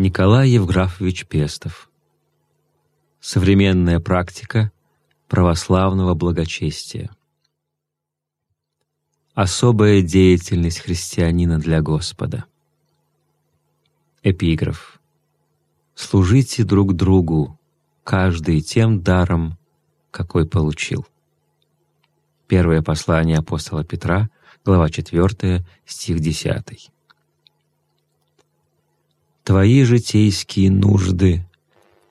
Николай Евграфович Пестов. Современная практика православного благочестия. Особая деятельность христианина для Господа. Эпиграф. «Служите друг другу, каждый тем даром, какой получил». Первое послание апостола Петра, глава 4, стих 10. «Твои житейские нужды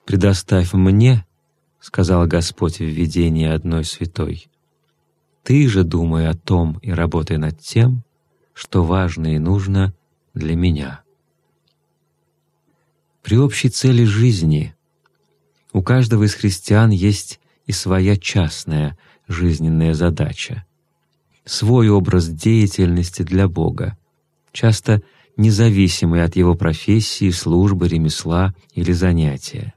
предоставь мне», — сказал Господь в видении одной святой. «Ты же думай о том и работай над тем, что важно и нужно для меня». При общей цели жизни у каждого из христиан есть и своя частная жизненная задача, свой образ деятельности для Бога, часто независимый от его профессии, службы, ремесла или занятия.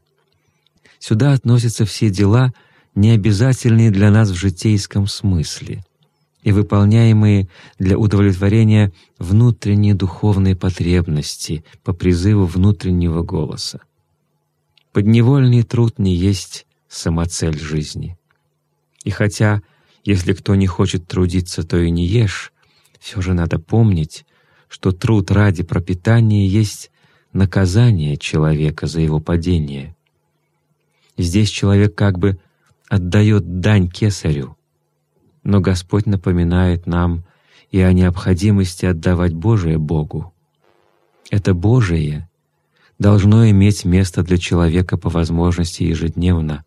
Сюда относятся все дела, необязательные для нас в житейском смысле — и выполняемые для удовлетворения внутренней духовной потребности по призыву внутреннего голоса. Подневольный труд не есть самоцель жизни. И хотя, если кто не хочет трудиться, то и не ешь, все же надо помнить, что труд ради пропитания есть наказание человека за его падение. Здесь человек как бы отдает дань кесарю, но Господь напоминает нам и о необходимости отдавать Божие Богу. Это Божие должно иметь место для человека по возможности ежедневно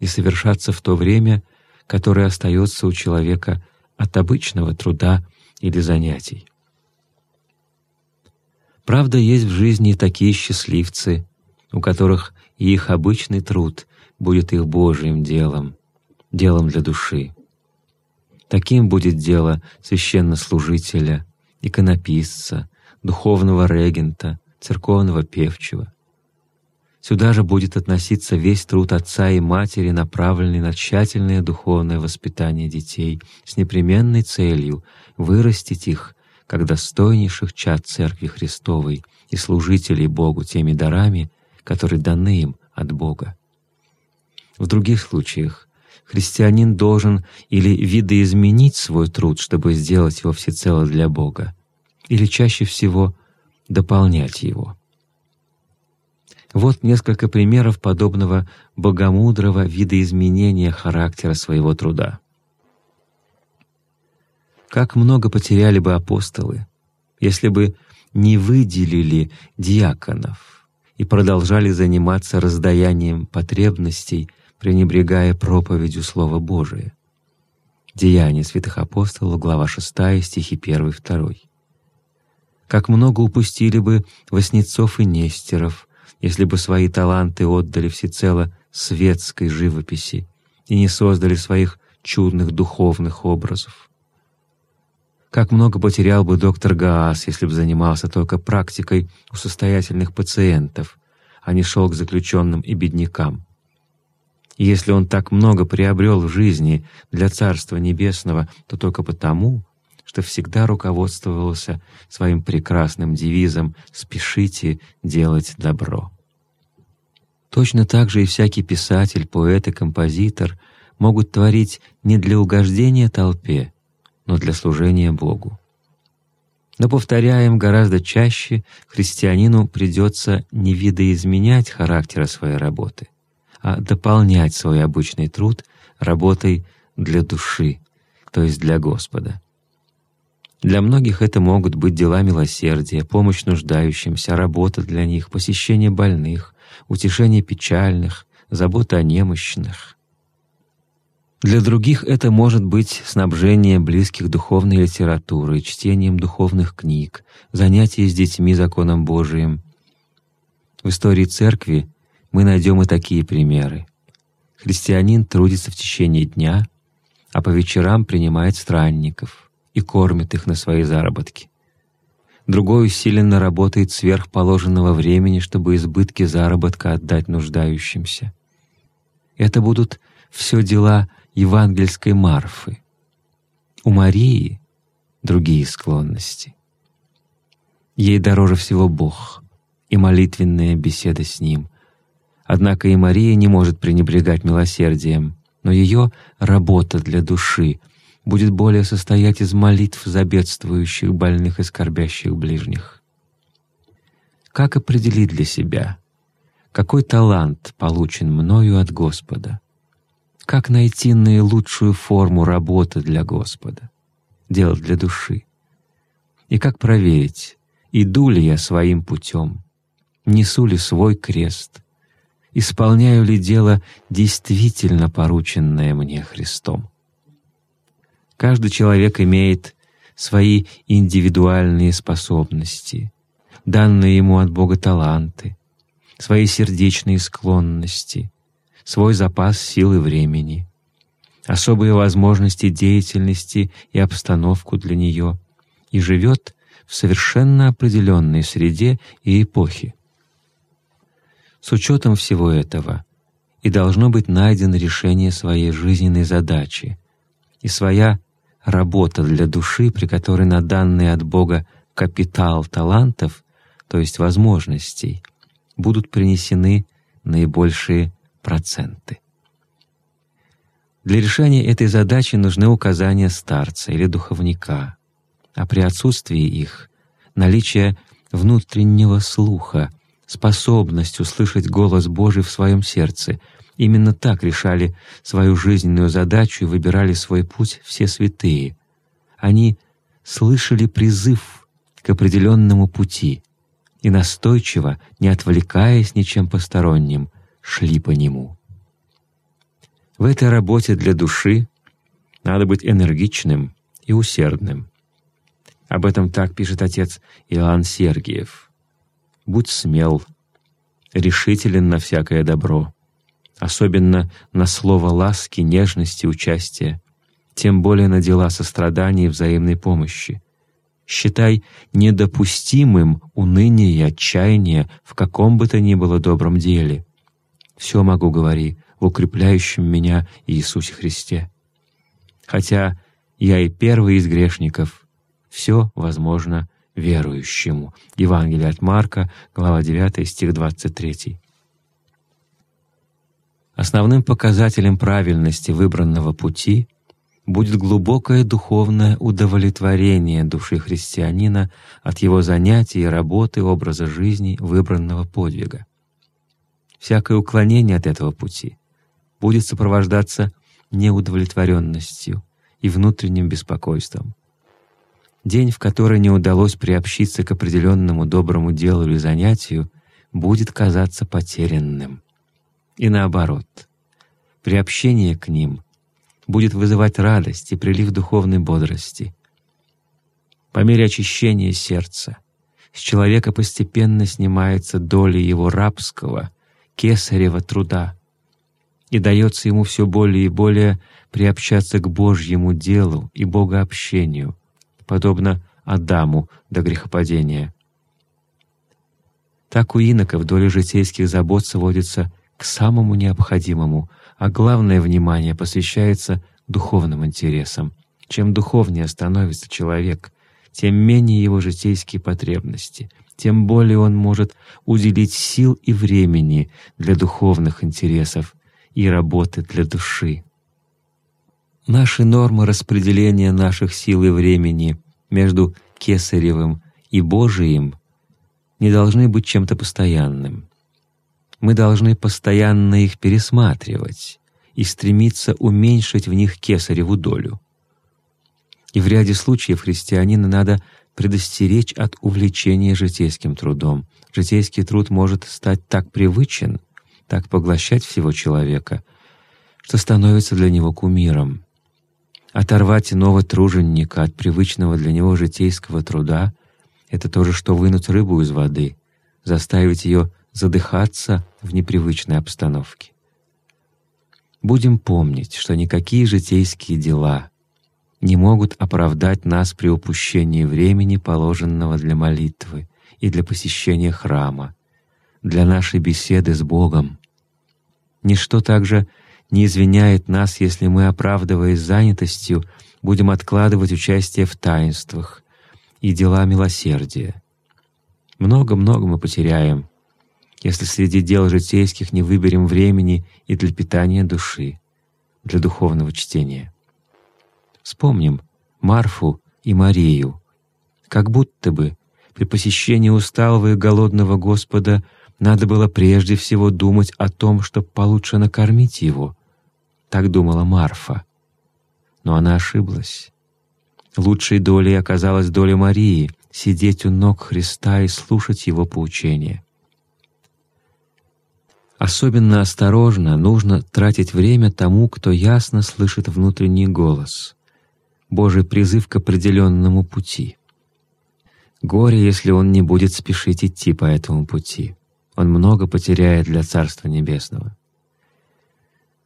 и совершаться в то время, которое остается у человека от обычного труда или занятий. Правда, есть в жизни такие счастливцы, у которых и их обычный труд будет их Божьим делом, делом для души. Таким будет дело священнослужителя, иконописца, духовного регента, церковного певчего. Сюда же будет относиться весь труд отца и матери, направленный на тщательное духовное воспитание детей с непременной целью вырастить их как достойнейших чад Церкви Христовой и служителей Богу теми дарами, которые даны им от Бога. В других случаях христианин должен или видоизменить свой труд, чтобы сделать его всецело для Бога, или чаще всего дополнять его. Вот несколько примеров подобного богомудрого видоизменения характера своего труда. Как много потеряли бы апостолы, если бы не выделили диаконов и продолжали заниматься раздаянием потребностей пренебрегая проповедью Слова Божия. Деяния святых апостолов, глава 6, стихи 1-2. Как много упустили бы Васнецов и Нестеров, если бы свои таланты отдали всецело светской живописи и не создали своих чудных духовных образов. Как много потерял бы доктор Гаас, если бы занимался только практикой у состоятельных пациентов, а не шел к заключенным и беднякам. Если он так много приобрел в жизни для Царства Небесного, то только потому, что всегда руководствовался своим прекрасным девизом «Спешите делать добро». Точно так же и всякий писатель, поэт и композитор могут творить не для угождения толпе, но для служения Богу. Но, повторяем, гораздо чаще христианину придется не видоизменять характера своей работы — а дополнять свой обычный труд работой для души, то есть для Господа. Для многих это могут быть дела милосердия, помощь нуждающимся, работа для них, посещение больных, утешение печальных, забота о немощных. Для других это может быть снабжение близких духовной литературой, чтением духовных книг, занятия с детьми законом Божиим. В истории Церкви мы найдем и такие примеры. Христианин трудится в течение дня, а по вечерам принимает странников и кормит их на свои заработки. Другой усиленно работает сверх положенного времени, чтобы избытки заработка отдать нуждающимся. Это будут все дела евангельской Марфы. У Марии другие склонности. Ей дороже всего Бог и молитвенная беседа с Ним. Однако и Мария не может пренебрегать милосердием, но ее работа для души будет более состоять из молитв за бедствующих, больных и скорбящих ближних. Как определить для себя, какой талант получен мною от Господа? Как найти наилучшую форму работы для Господа, делать для души? И как проверить, иду ли я своим путем, несу ли свой крест, исполняю ли дело, действительно порученное мне Христом. Каждый человек имеет свои индивидуальные способности, данные ему от Бога таланты, свои сердечные склонности, свой запас сил и времени, особые возможности деятельности и обстановку для нее, и живет в совершенно определенной среде и эпохе. С учетом всего этого и должно быть найдено решение своей жизненной задачи и своя работа для души, при которой на данный от Бога капитал талантов, то есть возможностей, будут принесены наибольшие проценты. Для решения этой задачи нужны указания старца или духовника, а при отсутствии их — наличие внутреннего слуха, способность услышать голос Божий в своем сердце. Именно так решали свою жизненную задачу и выбирали свой путь все святые. Они слышали призыв к определенному пути и настойчиво, не отвлекаясь ничем посторонним, шли по нему. В этой работе для души надо быть энергичным и усердным. Об этом так пишет отец Иоанн Сергиев — будь смел, решителен на всякое добро, особенно на слово ласки, нежности, участия, тем более на дела сострадания и взаимной помощи. Считай недопустимым уныние и отчаяние в каком бы то ни было добром деле. Все могу, говори, в укрепляющем меня Иисусе Христе. Хотя я и первый из грешников, все возможно верующему. Евангелие от Марка, глава 9, стих 23. Основным показателем правильности выбранного пути будет глубокое духовное удовлетворение души христианина от его занятий и работы, образа жизни, выбранного подвига. Всякое уклонение от этого пути будет сопровождаться неудовлетворенностью и внутренним беспокойством. День, в который не удалось приобщиться к определенному доброму делу или занятию, будет казаться потерянным. И наоборот, приобщение к ним будет вызывать радость и прилив духовной бодрости. По мере очищения сердца с человека постепенно снимается доля его рабского, кесарева труда, и дается ему все более и более приобщаться к Божьему делу и богообщению, подобно Адаму до грехопадения. Так у иноков доля житейских забот сводится к самому необходимому, а главное внимание посвящается духовным интересам. Чем духовнее становится человек, тем менее его житейские потребности, тем более он может уделить сил и времени для духовных интересов и работы для души. Наши нормы распределения наших сил и времени между Кесаревым и Божиим не должны быть чем-то постоянным. Мы должны постоянно их пересматривать и стремиться уменьшить в них Кесареву долю. И в ряде случаев христианина надо предостеречь от увлечения житейским трудом. Житейский труд может стать так привычен, так поглощать всего человека, что становится для него кумиром. Оторвать иного труженика от привычного для него житейского труда — это то же, что вынуть рыбу из воды, заставить ее задыхаться в непривычной обстановке. Будем помнить, что никакие житейские дела не могут оправдать нас при упущении времени, положенного для молитвы и для посещения храма, для нашей беседы с Богом. Ничто также не извиняет нас, если мы, оправдываясь занятостью, будем откладывать участие в таинствах и дела милосердия. Много-много мы потеряем, если среди дел житейских не выберем времени и для питания души, для духовного чтения. Вспомним Марфу и Марию, как будто бы при посещении усталого и голодного Господа надо было прежде всего думать о том, чтобы получше накормить его. Так думала Марфа. Но она ошиблась. Лучшей долей оказалась доля Марии — сидеть у ног Христа и слушать Его поучения. Особенно осторожно нужно тратить время тому, кто ясно слышит внутренний голос, Божий призыв к определенному пути. Горе, если он не будет спешить идти по этому пути. Он много потеряет для Царства Небесного.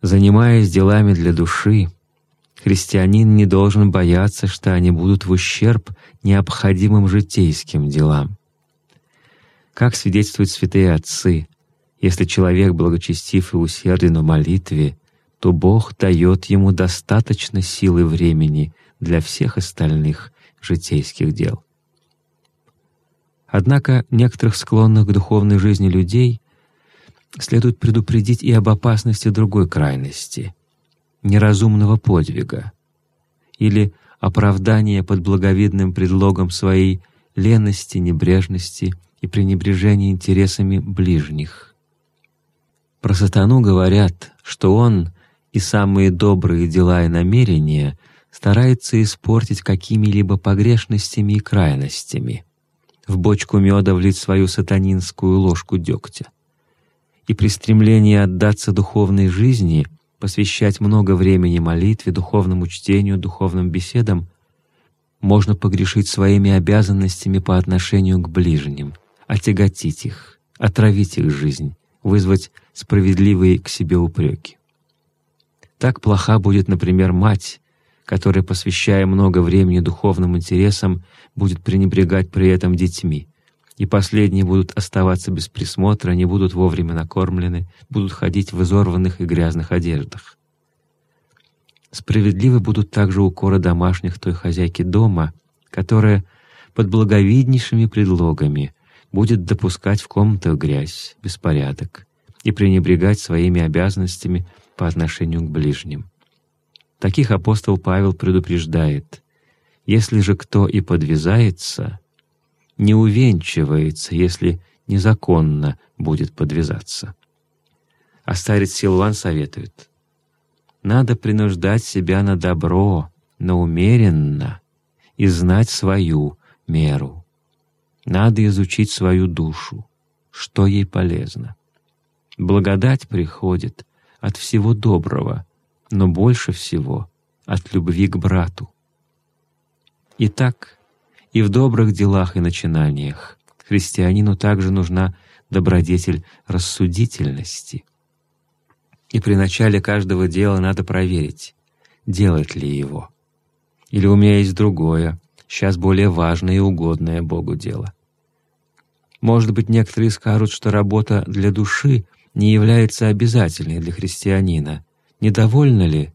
Занимаясь делами для души, христианин не должен бояться, что они будут в ущерб необходимым житейским делам. Как свидетельствуют святые отцы, если человек благочестив и усерден в молитве, то Бог дает ему достаточно силы времени для всех остальных житейских дел. Однако некоторых склонных к духовной жизни людей следует предупредить и об опасности другой крайности — неразумного подвига или оправдания под благовидным предлогом своей лености, небрежности и пренебрежения интересами ближних — про сатану говорят, что он и самые добрые дела и намерения старается испортить какими-либо погрешностями и крайностями, в бочку меда влить свою сатанинскую ложку дегтя. И при стремлении отдаться духовной жизни, посвящать много времени молитве, духовному чтению, духовным беседам, можно погрешить своими обязанностями по отношению к ближним, отяготить их, отравить их жизнь, вызвать справедливые к себе упреки. Так плоха будет, например, мать, которая, посвящая много времени духовным интересам, будет пренебрегать при этом детьми, и последние будут оставаться без присмотра, не будут вовремя накормлены, будут ходить в изорванных и грязных одеждах. Справедливы будут также укоры домашних той хозяйки дома, которая под благовиднейшими предлогами будет допускать в комнатах грязь, беспорядок и пренебрегать своими обязанностями по отношению к ближним. Таких апостол Павел предупреждает, «Если же кто и подвязается, не увенчивается, если незаконно будет подвязаться». А старец Силван советует, «Надо принуждать себя на добро, но умеренно, и знать свою меру». Надо изучить свою душу, что ей полезно. Благодать приходит от всего доброго, но больше всего от любви к брату. Итак, и в добрых делах и начинаниях христианину также нужна добродетель рассудительности. И при начале каждого дела надо проверить, делать ли его. Или у меня есть другое, сейчас более важное и угодное Богу дело. Может быть, некоторые скажут, что работа для души не является обязательной для христианина. Недовольно ли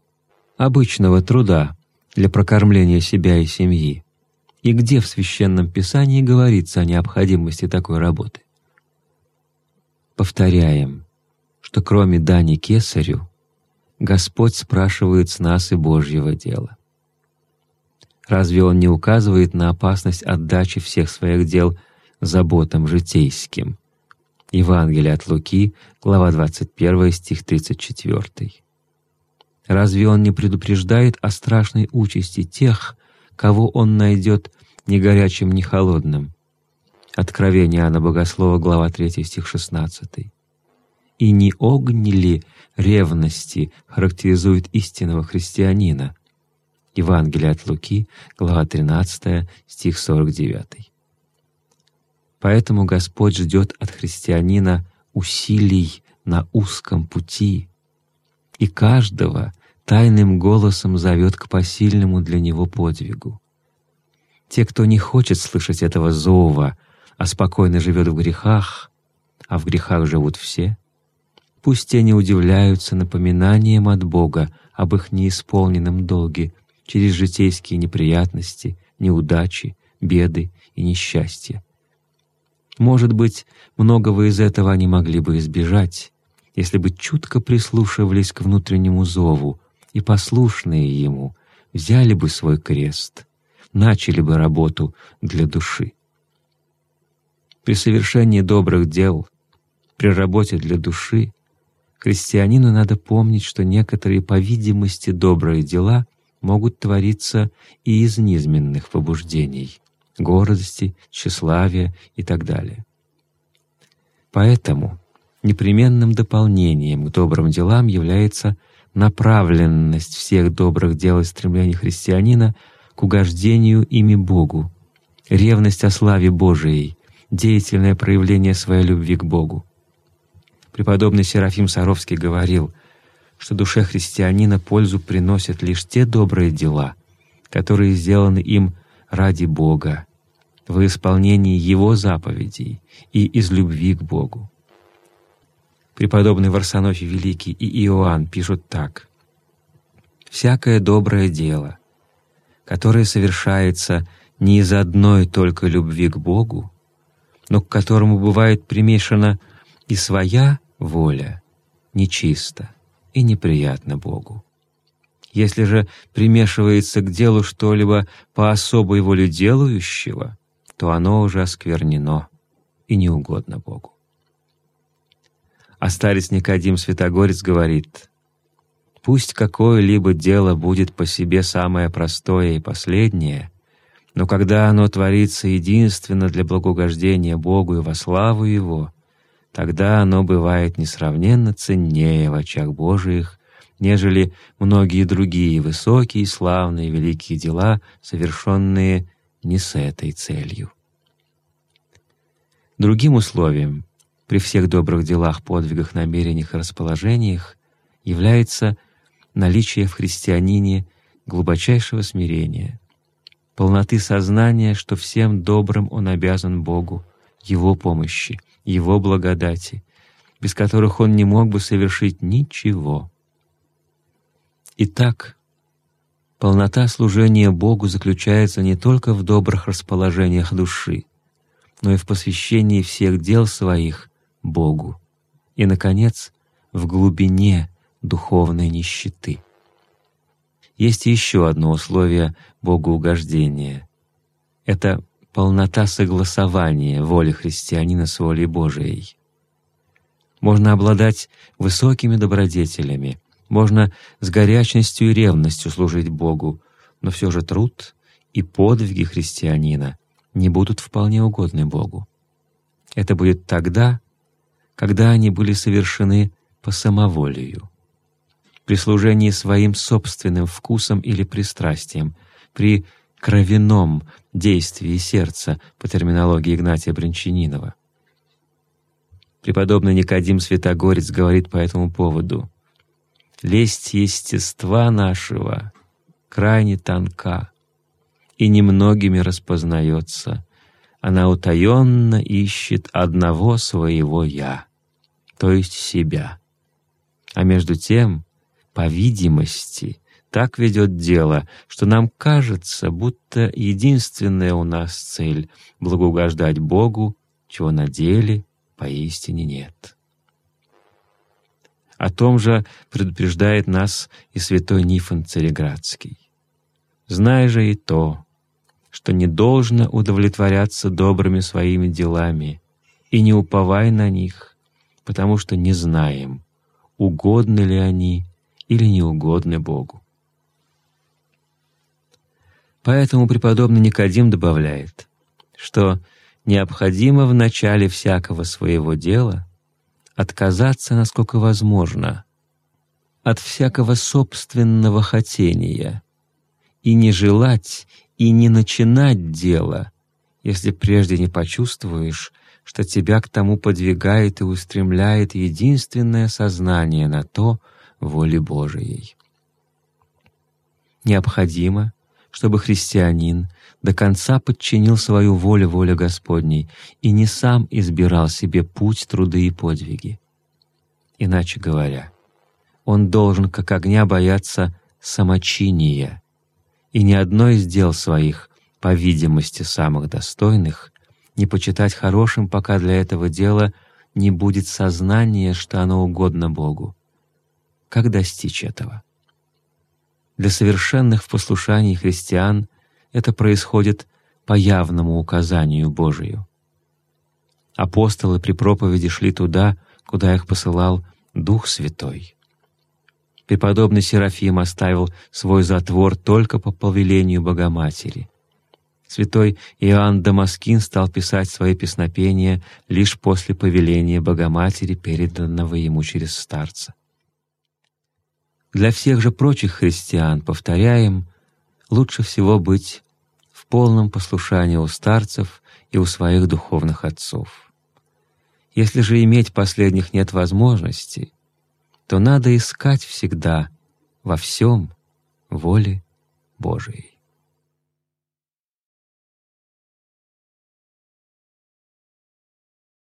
обычного труда для прокормления себя и семьи? И где в Священном Писании говорится о необходимости такой работы? Повторяем, что кроме дани кесарю, Господь спрашивает с нас и Божьего дела. Разве Он не указывает на опасность отдачи всех своих дел заботам житейским? Евангелие от Луки, глава 21, стих 34. Разве Он не предупреждает о страшной участи тех, кого Он найдет ни горячим, ни холодным? Откровение Иоанна Богослова, глава 3, стих 16. «И не огни ли ревности характеризует истинного христианина?» Евангелие от Луки, глава 13, стих 49. Поэтому Господь ждет от христианина усилий на узком пути, и каждого тайным голосом зовет к посильному для него подвигу. Те, кто не хочет слышать этого зова, а спокойно живет в грехах, а в грехах живут все, пусть не удивляются напоминанием от Бога об их неисполненном долге через житейские неприятности, неудачи, беды и несчастья. Может быть, многого из этого они могли бы избежать, если бы чутко прислушивались к внутреннему зову и, послушные ему, взяли бы свой крест, начали бы работу для души. При совершении добрых дел, при работе для души, христианину надо помнить, что некоторые, по видимости, добрые дела могут твориться и из низменных побуждений — гордости, тщеславия и так далее. Поэтому непременным дополнением к добрым делам является направленность всех добрых дел и стремлений христианина к угождению ими Богу, ревность о славе Божией, деятельное проявление своей любви к Богу. Преподобный Серафим Саровский говорил, что душе христианина пользу приносят лишь те добрые дела, которые сделаны им ради Бога, в исполнении Его заповедей и из любви к Богу. Преподобный Варсонофий Великий и Иоанн пишут так. «Всякое доброе дело, которое совершается не из одной только любви к Богу, но к которому бывает примешана и своя воля, нечисто и неприятно Богу. Если же примешивается к делу что-либо по особой воле делающего, то оно уже осквернено и неугодно Богу. А старец Никодим Святогорец говорит, «Пусть какое-либо дело будет по себе самое простое и последнее, но когда оно творится единственно для благоугождения Богу и во славу Его, тогда оно бывает несравненно ценнее в очах Божиих, нежели многие другие высокие, славные, великие дела, совершенные не с этой целью. Другим условием при всех добрых делах, подвигах, намерениях и расположениях является наличие в христианине глубочайшего смирения, полноты сознания, что всем добрым он обязан Богу, Его помощи, Его благодати, без которых он не мог бы совершить ничего. Итак, полнота служения Богу заключается не только в добрых расположениях души, но и в посвящении всех дел своих Богу и, наконец, в глубине духовной нищеты. Есть еще одно условие богоугождения. Это полнота согласования воли христианина с волей Божией. Можно обладать высокими добродетелями, можно с горячностью и ревностью служить Богу, но все же труд и подвиги христианина не будут вполне угодны Богу. Это будет тогда, когда они были совершены по самоволию при служении своим собственным вкусом или пристрастием, при кровяном действии сердца по терминологии Игнатия Брянчанинова. Преподобный Никодим Святогорец говорит по этому поводу «Лесть естества нашего крайне тонка и немногими распознается. Она утаенно ищет одного своего «я», то есть себя. А между тем по видимости, так ведет дело, что нам кажется, будто единственная у нас цель — благоугождать Богу, чего на деле поистине нет. О том же предупреждает нас и святой Нифон Цареградский. «Знай же и то, что не должно удовлетворяться добрыми своими делами, и не уповай на них, потому что не знаем, угодны ли они или неугодны Богу. Поэтому преподобный Никодим добавляет, что необходимо в начале всякого своего дела отказаться, насколько возможно, от всякого собственного хотения и не желать и не начинать дело, если прежде не почувствуешь, что тебя к тому подвигает и устремляет единственное сознание на то, воли Божией. Необходимо, чтобы христианин до конца подчинил свою волю воле Господней и не сам избирал себе путь, труды и подвиги. Иначе говоря, он должен как огня бояться самочиния, и ни одно из дел своих, по видимости самых достойных, не почитать хорошим, пока для этого дела не будет сознания, что оно угодно Богу. Как достичь этого? Для совершенных в послушании христиан это происходит по явному указанию Божию. Апостолы при проповеди шли туда, куда их посылал Дух Святой. Преподобный Серафим оставил свой затвор только по повелению Богоматери. Святой Иоанн Дамаскин стал писать свои песнопения лишь после повеления Богоматери, переданного ему через старца. Для всех же прочих христиан, повторяем, лучше всего быть в полном послушании у старцев и у своих духовных отцов. Если же иметь последних нет возможности, то надо искать всегда во всем воле Божией.